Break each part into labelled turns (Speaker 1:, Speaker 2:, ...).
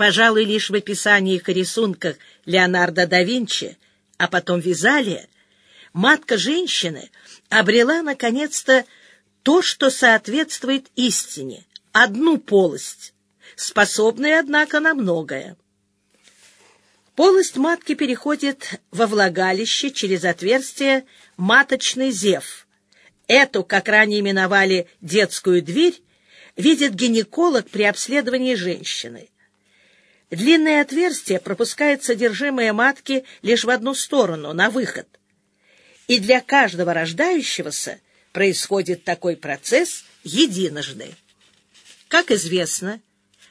Speaker 1: Пожалуй, лишь в описаниях и рисунках Леонардо да Винчи, а потом Визалия, матка женщины обрела, наконец-то, то, что соответствует истине, одну полость, способная, однако, на многое. Полость матки переходит во влагалище через отверстие маточный зев. Эту, как ранее именовали детскую дверь, видит гинеколог при обследовании женщины. Длинное отверстие пропускает содержимое матки лишь в одну сторону, на выход. И для каждого рождающегося происходит такой процесс единожды. Как известно,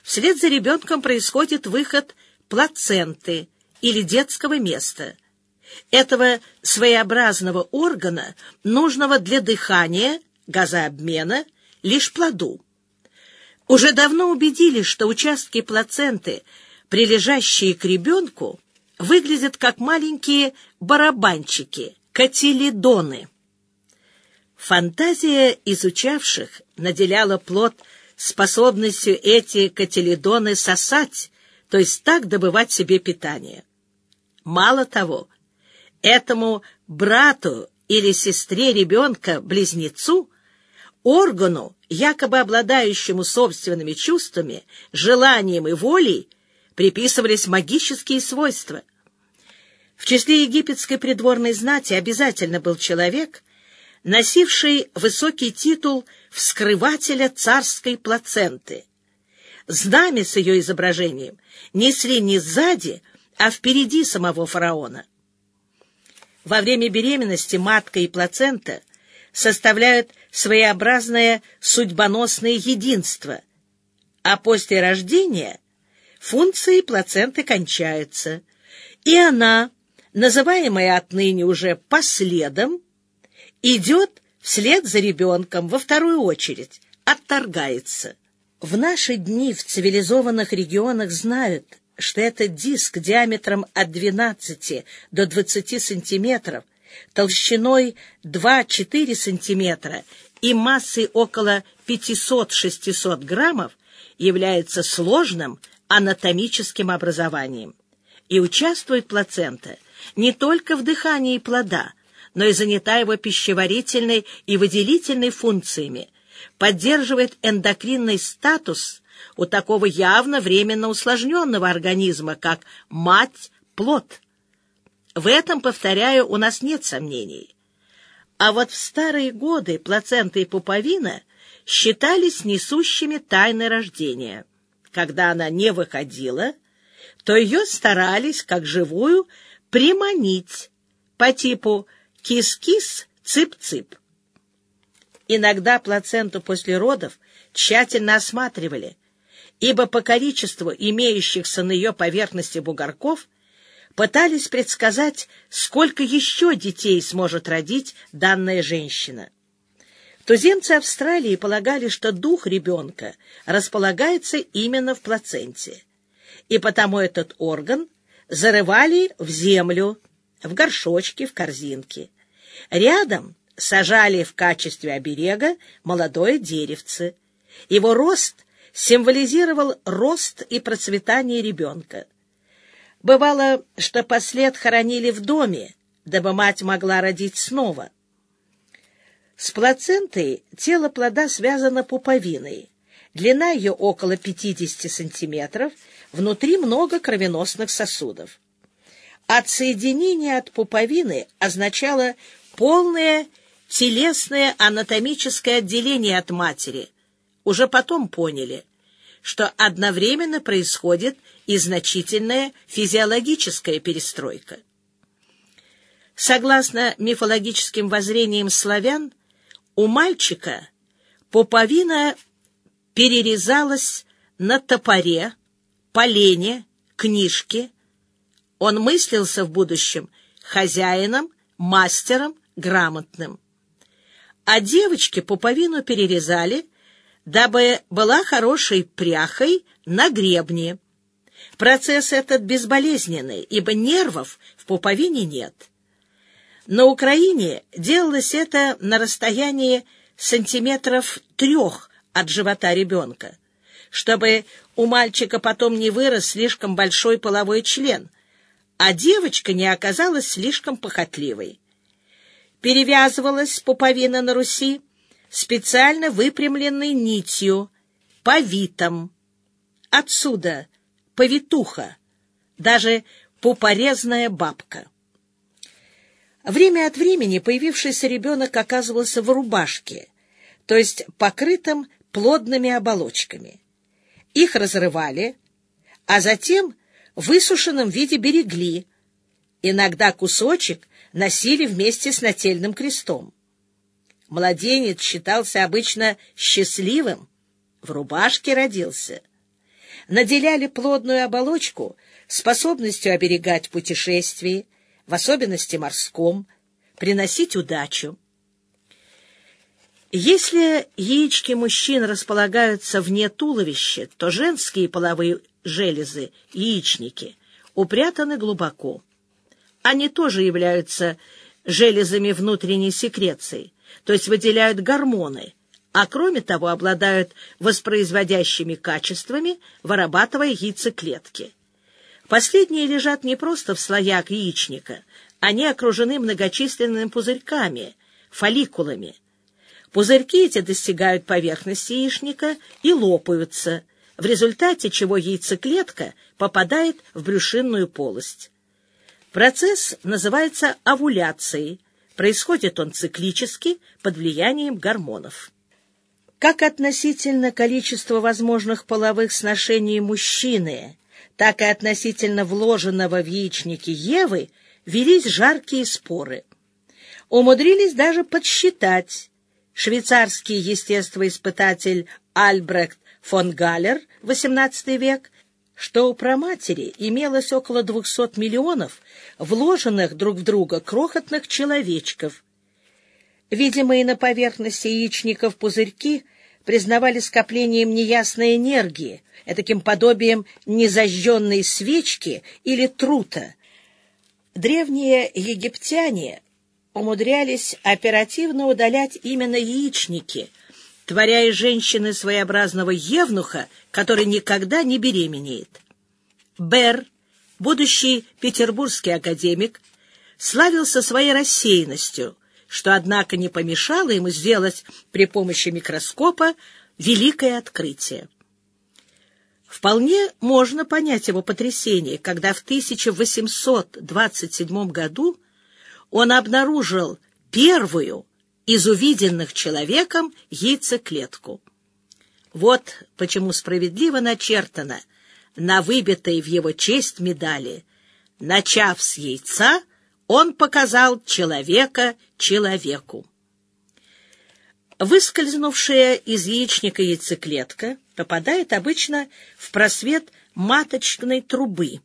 Speaker 1: вслед за ребенком происходит выход плаценты или детского места. Этого своеобразного органа, нужного для дыхания, газообмена, лишь плоду. Уже давно убедились, что участки плаценты, прилежащие к ребенку, выглядят как маленькие барабанчики, котилидоны. Фантазия изучавших наделяла плод способностью эти котилидоны сосать, то есть так добывать себе питание. Мало того, этому брату или сестре ребенка-близнецу, органу, якобы обладающему собственными чувствами, желанием и волей, приписывались магические свойства. В числе египетской придворной знати обязательно был человек, носивший высокий титул вскрывателя царской плаценты. Знамя с ее изображением несли не сзади, а впереди самого фараона. Во время беременности матка и плацента составляют своеобразное судьбоносное единство, а после рождения функции плаценты кончаются, и она, называемая отныне уже последом, идет вслед за ребенком во вторую очередь, отторгается. В наши дни в цивилизованных регионах знают, что этот диск диаметром от 12 до 20 сантиметров, толщиной 2-4 сантиметра и массой около 500-600 граммов является сложным анатомическим образованием. И участвует плацента не только в дыхании плода, но и занята его пищеварительной и выделительной функциями, поддерживает эндокринный статус у такого явно временно усложненного организма, как мать-плод. В этом, повторяю, у нас нет сомнений. А вот в старые годы плацента и пуповина считались несущими тайны рождения. Когда она не выходила, то ее старались, как живую, приманить по типу Кис-кис, цып-цып. Иногда плаценту после родов тщательно осматривали, ибо по количеству имеющихся на ее поверхности бугорков пытались предсказать, сколько еще детей сможет родить данная женщина. Туземцы Австралии полагали, что дух ребенка располагается именно в плаценте, и потому этот орган зарывали в землю, в горшочки, в корзинки. Рядом сажали в качестве оберега молодое деревце. Его рост символизировал рост и процветание ребенка. Бывало, что послед хоронили в доме, дабы мать могла родить снова. С плацентой тело плода связано пуповиной. Длина ее около 50 сантиметров, внутри много кровеносных сосудов. Отсоединение от пуповины означало полное телесное анатомическое отделение от матери. Уже потом поняли, что одновременно происходит и значительная физиологическая перестройка. Согласно мифологическим воззрениям славян, у мальчика пуповина перерезалась на топоре, полене, книжке, он мыслился в будущем хозяином, мастером, грамотным. А девочке пуповину перерезали, дабы была хорошей пряхой на гребне. Процесс этот безболезненный, ибо нервов в пуповине нет. На Украине делалось это на расстоянии сантиметров трех от живота ребенка, чтобы у мальчика потом не вырос слишком большой половой член, а девочка не оказалась слишком похотливой. Перевязывалась пуповина на Руси специально выпрямленной нитью, повитом. Отсюда повитуха, даже пупорезная бабка. Время от времени появившийся ребенок оказывался в рубашке, то есть покрытым плодными оболочками. Их разрывали, а затем в высушенном виде берегли. Иногда кусочек носили вместе с нательным крестом. Младенец считался обычно счастливым, в рубашке родился. Наделяли плодную оболочку способностью оберегать в путешествии, в особенности морском, приносить удачу. Если яички мужчин располагаются вне туловища, то женские половые железы, яичники, упрятаны глубоко. Они тоже являются железами внутренней секреции, то есть выделяют гормоны, а кроме того обладают воспроизводящими качествами, вырабатывая яйцеклетки. Последние лежат не просто в слоях яичника, они окружены многочисленными пузырьками, фолликулами. Пузырьки эти достигают поверхности яичника и лопаются, в результате чего яйцеклетка попадает в брюшинную полость. Процесс называется овуляцией. Происходит он циклически под влиянием гормонов. Как относительно количества возможных половых сношений мужчины, так и относительно вложенного в яичники Евы велись жаркие споры. Умудрились даже подсчитать. Швейцарский естествоиспытатель Альбрехт фон Галлер, XVIII век, что у праматери имелось около 200 миллионов вложенных друг в друга крохотных человечков. Видимые на поверхности яичников пузырьки признавали скоплением неясной энергии, таким подобием незажженной свечки или трута. Древние египтяне умудрялись оперативно удалять именно яичники, творя из женщины своеобразного евнуха, который никогда не беременеет. Бер, будущий петербургский академик, славился своей рассеянностью, что, однако, не помешало ему сделать при помощи микроскопа великое открытие. Вполне можно понять его потрясение, когда в 1827 году он обнаружил первую из увиденных человеком яйцеклетку. Вот почему справедливо начертано на выбитой в его честь медали «Начав с яйца, он показал человека человеку». Выскользнувшая из яичника яйцеклетка попадает обычно в просвет маточной трубы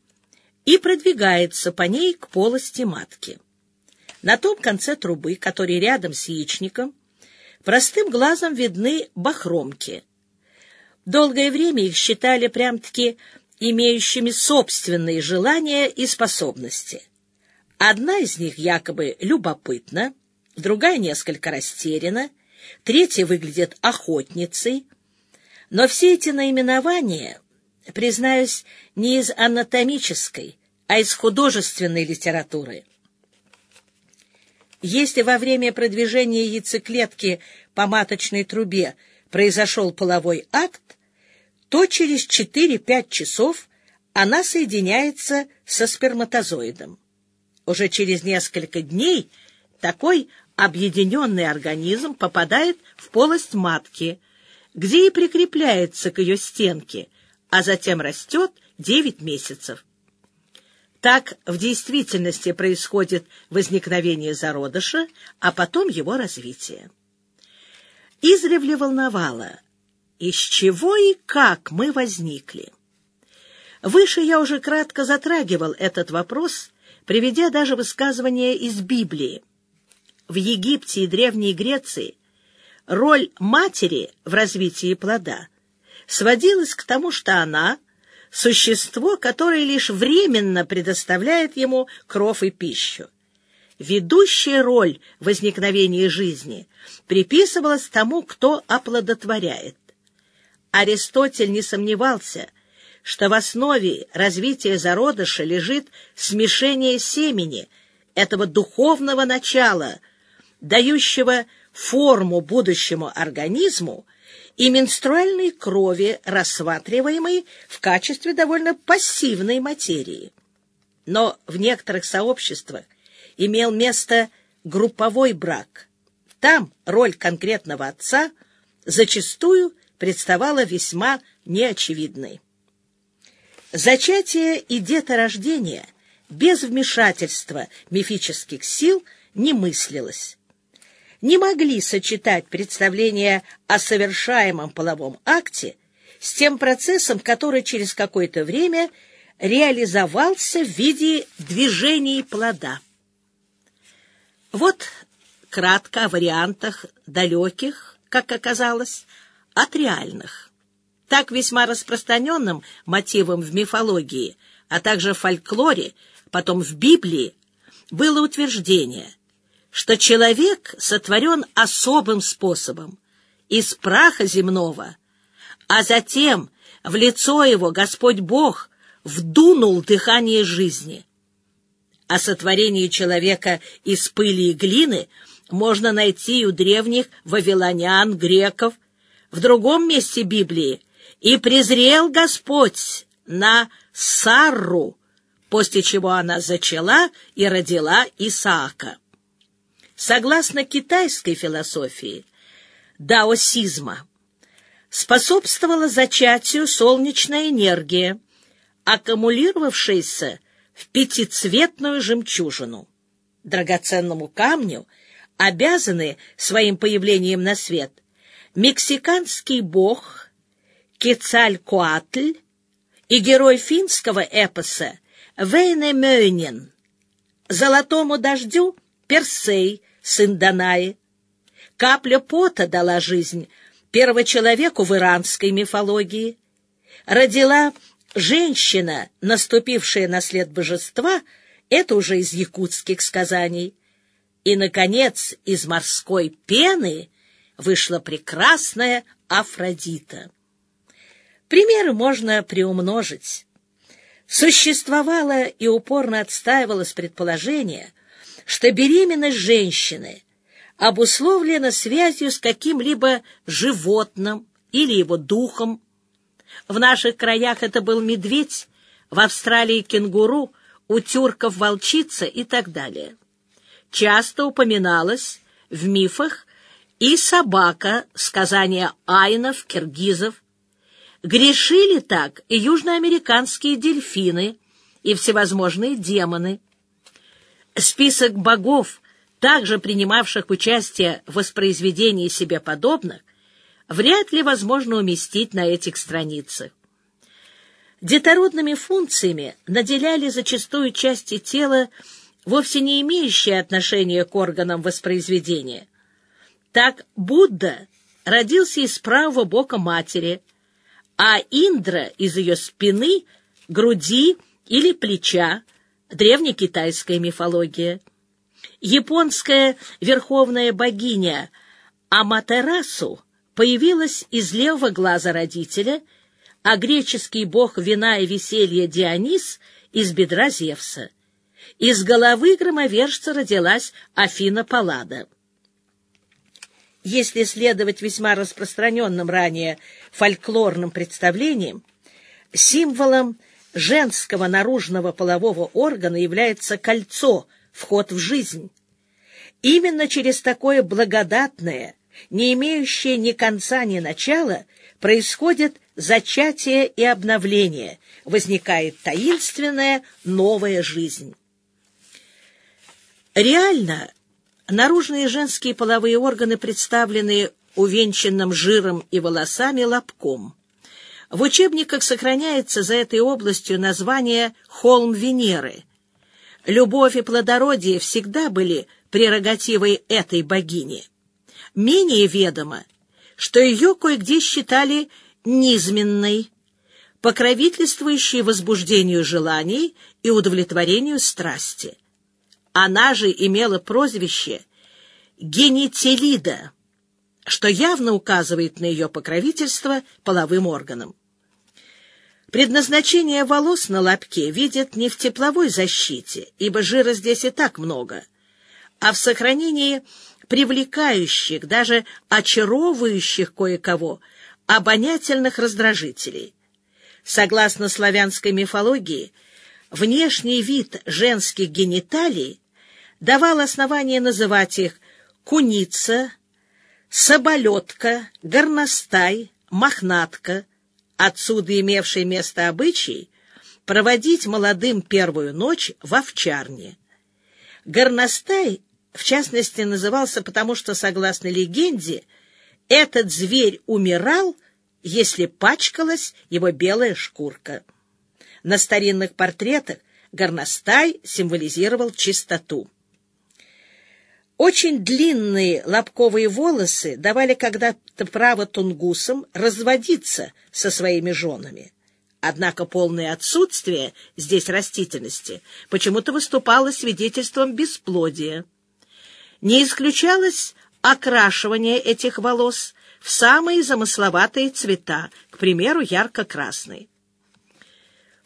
Speaker 1: и продвигается по ней к полости матки. На том конце трубы, который рядом с яичником, простым глазом видны бахромки. Долгое время их считали прям-таки имеющими собственные желания и способности. Одна из них якобы любопытна, другая несколько растеряна, третья выглядит охотницей. Но все эти наименования, признаюсь, не из анатомической, а из художественной литературы. Если во время продвижения яйцеклетки по маточной трубе произошел половой акт, то через 4-5 часов она соединяется со сперматозоидом. Уже через несколько дней такой объединенный организм попадает в полость матки, где и прикрепляется к ее стенке, а затем растет 9 месяцев. Так в действительности происходит возникновение зародыша, а потом его развитие. Издревле волновало, из чего и как мы возникли. Выше я уже кратко затрагивал этот вопрос, приведя даже высказывание из Библии – в Египте и Древней Греции роль матери в развитии плода сводилась к тому, что она — существо, которое лишь временно предоставляет ему кров и пищу. Ведущая роль в возникновении жизни приписывалась тому, кто оплодотворяет. Аристотель не сомневался, что в основе развития зародыша лежит смешение семени, этого духовного начала, дающего форму будущему организму и менструальной крови, рассматриваемой в качестве довольно пассивной материи. Но в некоторых сообществах имел место групповой брак. Там роль конкретного отца зачастую представала весьма неочевидной. Зачатие и деторождение без вмешательства мифических сил не мыслилось не могли сочетать представление о совершаемом половом акте с тем процессом, который через какое-то время реализовался в виде движений плода. Вот кратко о вариантах далеких, как оказалось, от реальных. Так весьма распространенным мотивом в мифологии, а также в фольклоре, потом в Библии, было утверждение – что человек сотворен особым способом, из праха земного, а затем в лицо его Господь Бог вдунул дыхание жизни. О сотворении человека из пыли и глины можно найти у древних вавилонян, греков, в другом месте Библии «И презрел Господь на Сарру», после чего она зачала и родила Исаака. Согласно китайской философии, даосизма, способствовала зачатию солнечная энергия, аккумулировавшаяся в пятицветную жемчужину. Драгоценному камню обязаны своим появлением на свет мексиканский бог Кецалькоатль и герой финского эпоса Вейнемёйнин. Золотому дождю Персей, сын Данаи. Капля пота дала жизнь первочеловеку в иранской мифологии. Родила женщина, наступившая на след божества, это уже из якутских сказаний. И, наконец, из морской пены вышла прекрасная Афродита. Примеры можно приумножить. Существовало и упорно отстаивалось предположение — что беременность женщины обусловлена связью с каким-либо животным или его духом. В наших краях это был медведь, в Австралии кенгуру, у тюрков волчица и так далее. Часто упоминалось в мифах и собака, сказания айнов, киргизов. Грешили так и южноамериканские дельфины, и всевозможные демоны – Список богов, также принимавших участие в воспроизведении себе подобных, вряд ли возможно уместить на этих страницах. Детородными функциями наделяли зачастую части тела, вовсе не имеющие отношения к органам воспроизведения. Так Будда родился из правого бока матери, а Индра из ее спины, груди или плеча, древнекитайская мифология. Японская верховная богиня Аматерасу появилась из левого глаза родителя, а греческий бог вина и веселья Дионис — из бедра Зевса. Из головы громовержца родилась Афина Паллада. Если следовать весьма распространенным ранее фольклорным представлениям, символом женского наружного полового органа является кольцо, вход в жизнь. Именно через такое благодатное, не имеющее ни конца, ни начала, происходит зачатие и обновление, возникает таинственная новая жизнь. Реально, наружные женские половые органы представлены увенчанным жиром и волосами лобком – в учебниках сохраняется за этой областью название «Холм Венеры». Любовь и плодородие всегда были прерогативой этой богини. Менее ведомо, что ее кое-где считали низменной, покровительствующей возбуждению желаний и удовлетворению страсти. Она же имела прозвище Генителида, что явно указывает на ее покровительство половым органам. Предназначение волос на лобке видят не в тепловой защите, ибо жира здесь и так много, а в сохранении привлекающих, даже очаровывающих кое-кого, обонятельных раздражителей. Согласно славянской мифологии, внешний вид женских гениталий давал основание называть их куница, соболетка, горностай, мохнатка, отсюда имевший место обычай проводить молодым первую ночь в овчарне. Горностай, в частности, назывался потому, что, согласно легенде, этот зверь умирал, если пачкалась его белая шкурка. На старинных портретах горностай символизировал чистоту. Очень длинные лобковые волосы давали когда-то право тунгусам разводиться со своими женами. Однако полное отсутствие здесь растительности почему-то выступало свидетельством бесплодия. Не исключалось окрашивание этих волос в самые замысловатые цвета, к примеру, ярко-красный.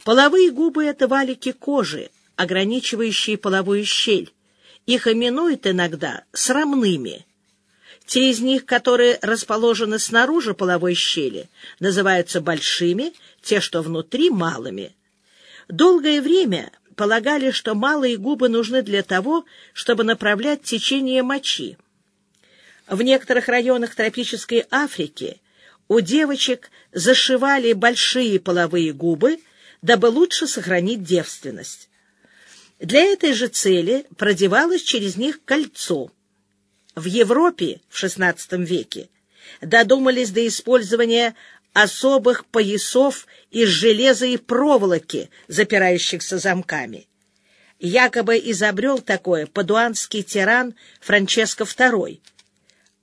Speaker 1: Половые губы — это валики кожи, ограничивающие половую щель, их именуют иногда срамными. Те из них, которые расположены снаружи половой щели, называются большими, те, что внутри, малыми. Долгое время полагали, что малые губы нужны для того, чтобы направлять течение мочи. В некоторых районах тропической Африки у девочек зашивали большие половые губы, дабы лучше сохранить девственность. Для этой же цели продевалось через них кольцо. В Европе в XVI веке додумались до использования особых поясов из железа и проволоки, запирающихся замками. Якобы изобрел такое падуанский тиран Франческо II.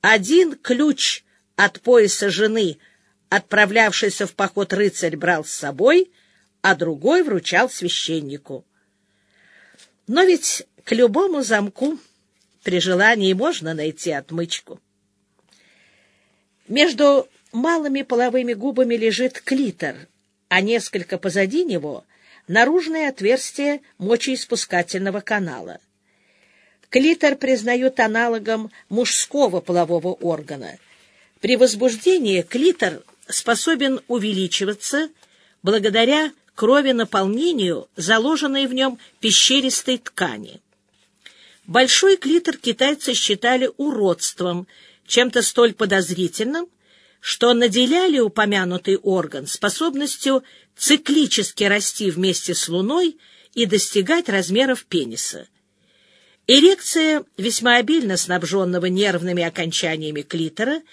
Speaker 1: Один ключ от пояса жены, отправлявшийся в поход рыцарь, брал с собой, а другой вручал священнику. Но ведь к любому замку при желании можно найти отмычку. Между малыми половыми губами лежит клитор, а несколько позади него — наружное отверстие мочеиспускательного канала. Клитор признают аналогом мужского полового органа. При возбуждении клитор способен увеличиваться благодаря крови-наполнению, заложенной в нем пещеристой ткани. Большой клитор китайцы считали уродством, чем-то столь подозрительным, что наделяли упомянутый орган способностью циклически расти вместе с Луной и достигать размеров пениса. Эрекция, весьма обильно снабженного нервными окончаниями клитора,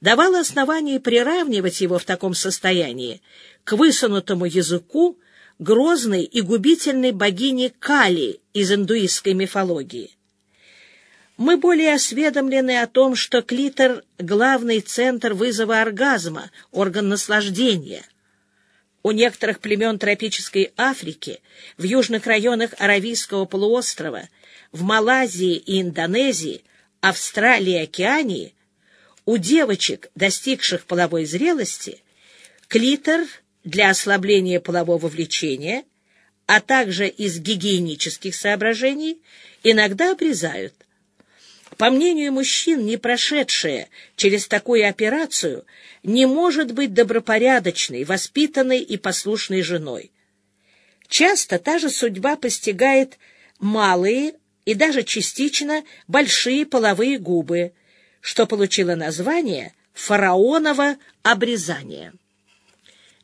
Speaker 1: давала основание приравнивать его в таком состоянии к высунутому языку грозной и губительной богини Кали из индуистской мифологии. Мы более осведомлены о том, что клитор — главный центр вызова оргазма, орган наслаждения. У некоторых племен тропической Африки, в южных районах Аравийского полуострова, в Малайзии и Индонезии, Австралии и Океании у девочек, достигших половой зрелости, клитор для ослабления полового влечения, а также из гигиенических соображений, иногда обрезают. По мнению мужчин, не прошедшая через такую операцию не может быть добропорядочной, воспитанной и послушной женой. Часто та же судьба постигает малые и даже частично большие половые губы, что получило название фараоново обрезание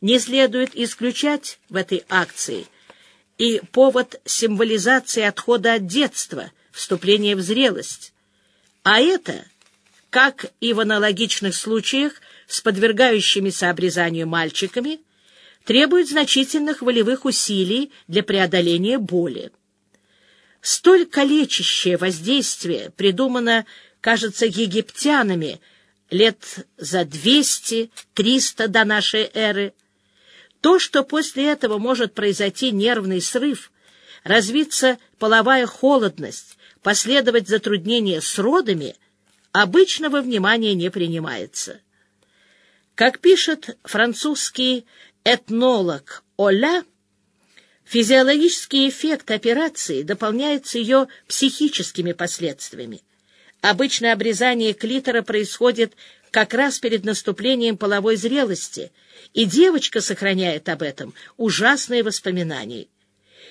Speaker 1: не следует исключать в этой акции и повод символизации отхода от детства, вступления в зрелость. А это, как и в аналогичных случаях с подвергающимися обрезанию мальчиками, требует значительных волевых усилий для преодоления боли. Столь калечащее воздействие придумано, кажется, египтянами лет за 200-300 до нашей эры, то, что после этого может произойти нервный срыв, развиться половая холодность, последовать затруднения с родами, обычного внимания не принимается. Как пишет французский этнолог Оля, физиологический эффект операции дополняется ее психическими последствиями. Обычно обрезание клитора происходит как раз перед наступлением половой зрелости, и девочка сохраняет об этом ужасные воспоминания.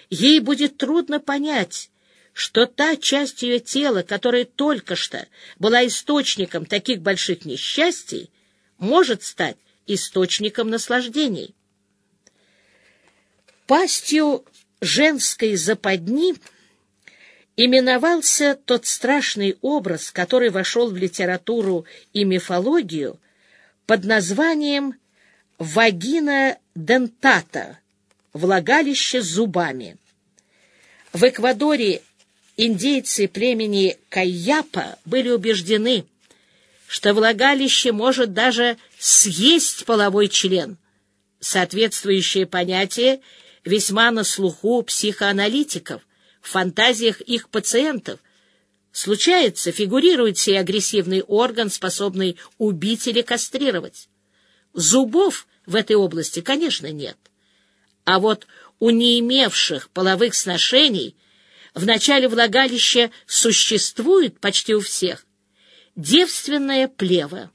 Speaker 1: Ей будет трудно понять, что та часть ее тела, которая только что была источником таких больших несчастий, может стать источником наслаждений. Пастью женской западни именовался тот страшный образ, который вошел в литературу и мифологию под названием «вагина дентата» — влагалище зубами. В Эквадоре индейцы племени Кайяпа были убеждены, что влагалище может даже съесть половой член. Соответствующее понятие весьма на слуху психоаналитиков, в фантазиях их пациентов. Случается, фигурирует сей агрессивный орган, способный убить или кастрировать. Зубов в этой области, конечно, нет. А вот у не имевших половых сношений в начале влагалища существует почти у всех девственная плева.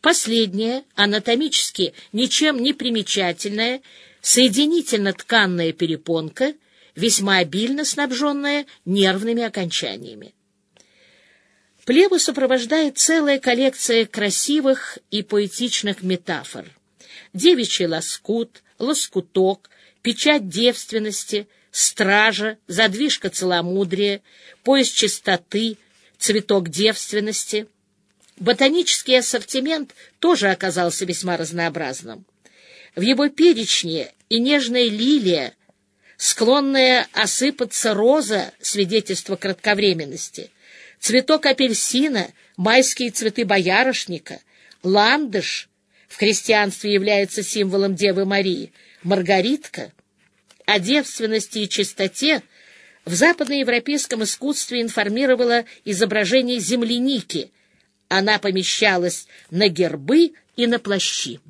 Speaker 1: Последняя, анатомически ничем не примечательная, соединительно-тканная перепонка, весьма обильно снабженная нервными окончаниями. Плеву сопровождает целая коллекция красивых и поэтичных метафор. Девичий лоскут, лоскуток, печать девственности, стража, задвижка целомудрия, пояс чистоты, цветок девственности. Ботанический ассортимент тоже оказался весьма разнообразным. В его перечне и нежная лилия, склонная осыпаться роза, свидетельство кратковременности, цветок апельсина, майские цветы боярышника, ландыш, в христианстве является символом Девы Марии, маргаритка — о девственности и чистоте в западноевропейском искусстве информировало изображение земляники. Она помещалась на гербы и на плащи.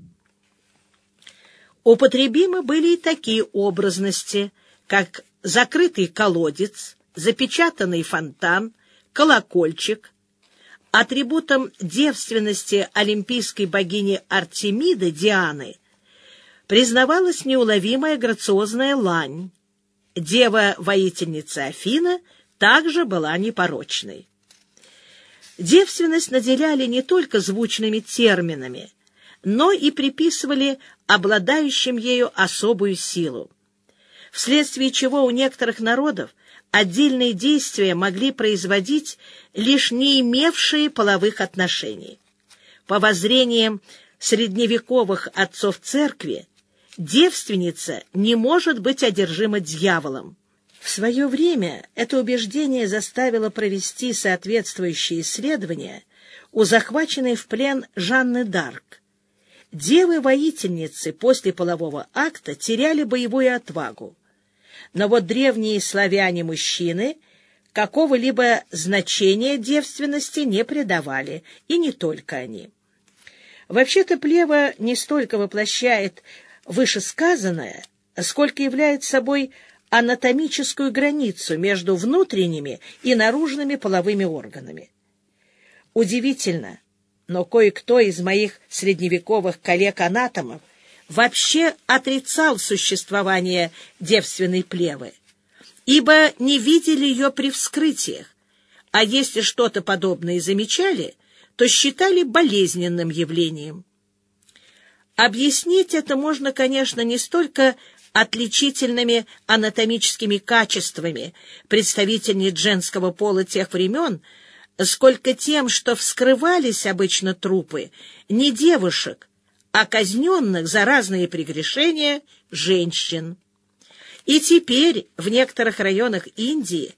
Speaker 1: Употребимы были и такие образности, как закрытый колодец, запечатанный фонтан, колокольчик. Атрибутом девственности олимпийской богини Артемиды Дианы – признавалась неуловимая грациозная лань. Дева-воительница Афина также была непорочной. Девственность наделяли не только звучными терминами, но и приписывали обладающим ею особую силу, вследствие чего у некоторых народов отдельные действия могли производить лишь не имевшие половых отношений. По воззрениям средневековых отцов церкви, девственница не может быть одержима дьяволом. В свое время это убеждение заставило провести соответствующие исследования у захваченной в плен Жанны Дарк. Девы-воительницы после полового акта теряли боевую отвагу. Но вот древние славяне-мужчины какого-либо значения девственности не придавали, и не только они. Вообще-то плева не столько воплощает вышесказанное, сколько является собой анатомическую границу между внутренними и наружными половыми органами. Удивительно, но кое-кто из моих средневековых коллег-анатомов вообще отрицал существование девственной плевы, ибо не видели ее при вскрытиях, а если что-то подобное замечали, то считали болезненным явлением. Объяснить это можно, конечно, не столько отличительными анатомическими качествами представительниц женского пола тех времен, сколько тем, что вскрывались обычно трупы не девушек, а казненных за разные прегрешения женщин. И теперь в некоторых районах Индии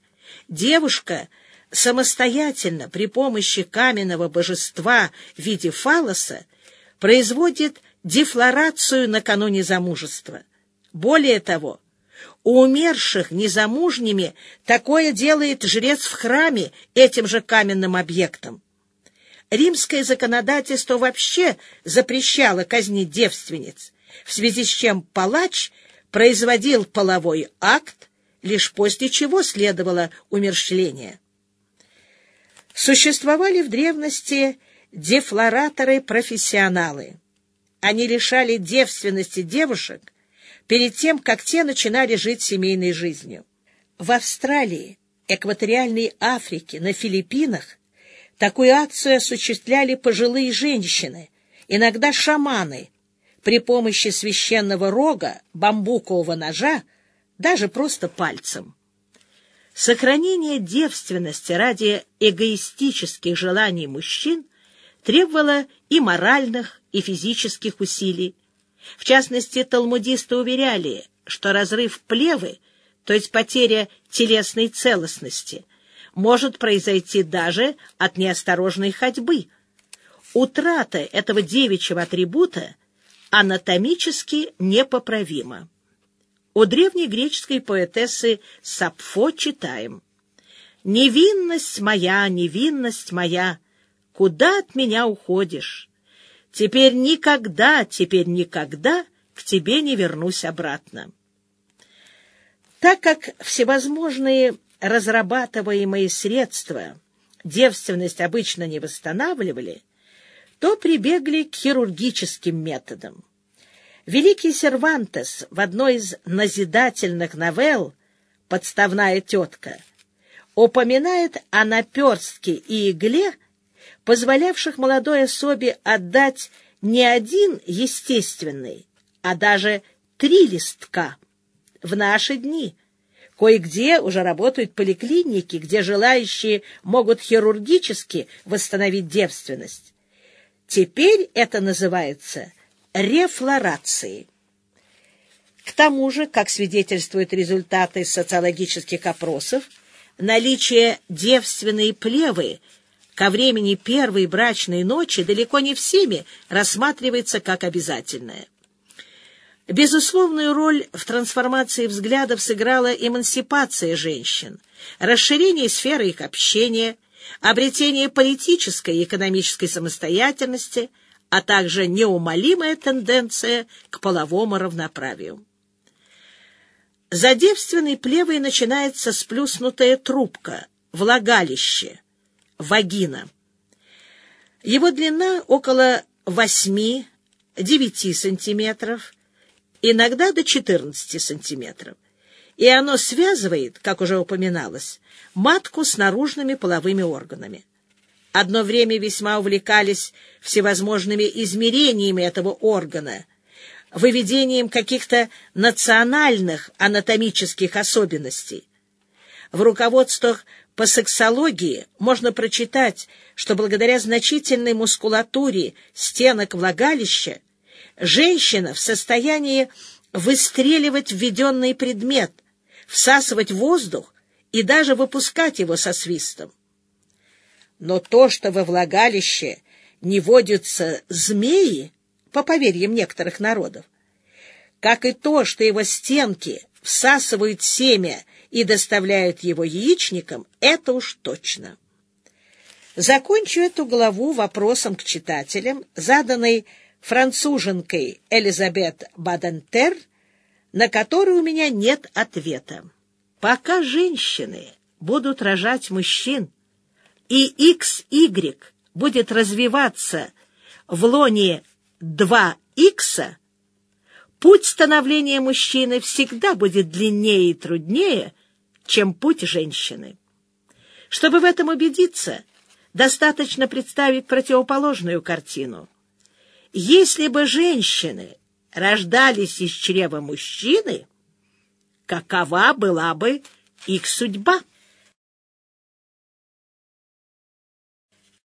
Speaker 1: девушка самостоятельно при помощи каменного божества в виде фалоса производит дефлорацию накануне замужества. Более того, у умерших незамужними такое делает жрец в храме этим же каменным объектом. римское законодательство вообще запрещало казнить девственниц, в связи с чем палач производил половой акт, лишь после чего следовало умерщвление. Существовали в древности дефлораторы-профессионалы. Они лишали девственности девушек перед тем, как те начинали жить семейной жизнью. В Австралии, экваториальной Африке, на Филиппинах такую акцию осуществляли пожилые женщины, иногда шаманы, при помощи священного рога, бамбукового ножа, даже просто пальцем. Сохранение девственности ради эгоистических желаний мужчин требовало и моральных, и физических усилий. В частности, талмудисты уверяли, что разрыв плевы, то есть потеря телесной целостности, может произойти даже от неосторожной ходьбы. Утрата этого девичьего атрибута анатомически непоправима. У древней греческой поэтессы Сапфо читаем «Невинность моя, невинность моя, куда от меня уходишь? Теперь никогда, теперь никогда к тебе не вернусь обратно». Так как всевозможные разрабатываемые средства девственность обычно не восстанавливали, то прибегли к хирургическим методам. Великий Сервантес в одной из назидательных новелл «Подставная тетка» упоминает о наперстке и игле, позволявших молодой особе отдать не один естественный, а даже три листка. В наши дни кое-где уже работают поликлиники, где желающие могут хирургически восстановить девственность. Теперь это называется рефлорации. К тому же, как свидетельствуют результаты социологических опросов, наличие девственной плевы ко времени первой брачной ночи далеко не всеми рассматривается как обязательное. Безусловную роль в трансформации взглядов сыграла эмансипация женщин, расширение сферы их общения, обретение политической и экономической самостоятельности – а также неумолимая тенденция к половому равноправию. За девственной плевой начинается сплюснутая трубка, влагалище, вагина. Его длина около 8-9 сантиметров, иногда до 14 сантиметров, и оно связывает, как уже упоминалось, матку с наружными половыми органами одно время весьма увлекались всевозможными измерениями этого органа, выведением каких-то национальных анатомических особенностей. В руководствах по сексологии можно прочитать, что благодаря значительной мускулатуре стенок влагалища женщина в состоянии выстреливать введенный предмет, всасывать воздух и даже выпускать его со свистом. Но то, что во влагалище не водятся змеи, по поверьям некоторых народов, как и то, что его стенки всасывают семя и доставляют его яичникам, это уж точно. Закончу эту главу вопросом к читателям, заданной француженкой Элизабет Бадентер, на который у меня нет ответа. Пока женщины будут рожать мужчин, и XY будет развиваться в лоне 2Х, путь становления мужчины всегда будет длиннее и труднее, чем путь женщины. Чтобы в этом убедиться, достаточно представить противоположную картину. Если бы женщины рождались из чрева мужчины, какова была бы их судьба?